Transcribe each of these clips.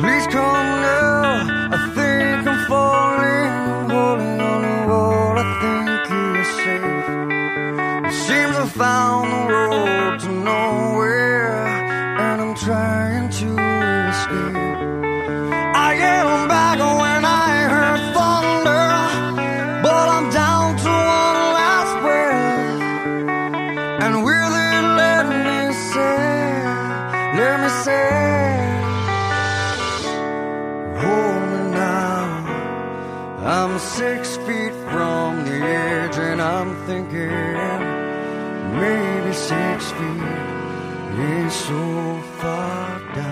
Please come now. I think I'm falling, holding on to what I think is safe. Seems I found the road to nowhere, and I'm trying to escape. I am back when I heard thunder, but I'm down to one last breath. And will it let me say, let me say, I'm six feet from the edge, and I'm thinking maybe six feet is so far down.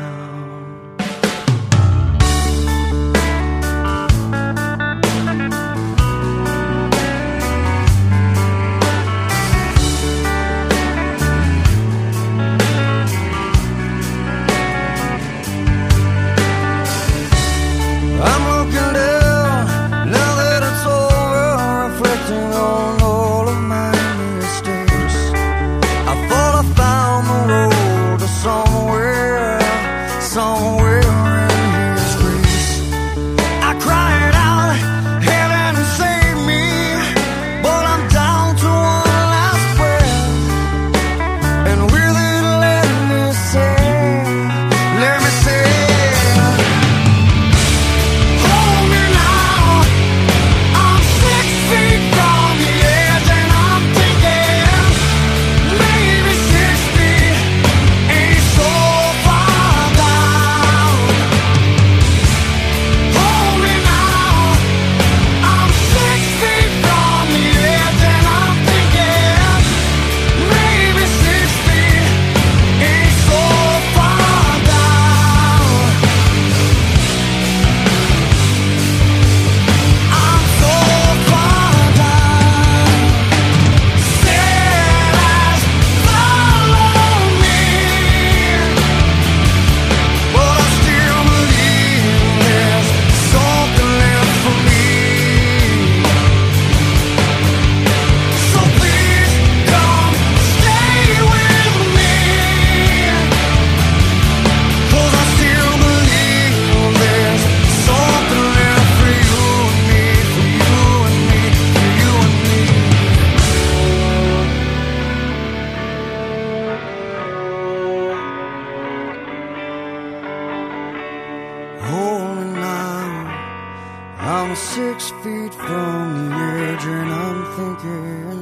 I'm six feet from the edge, and I'm thinking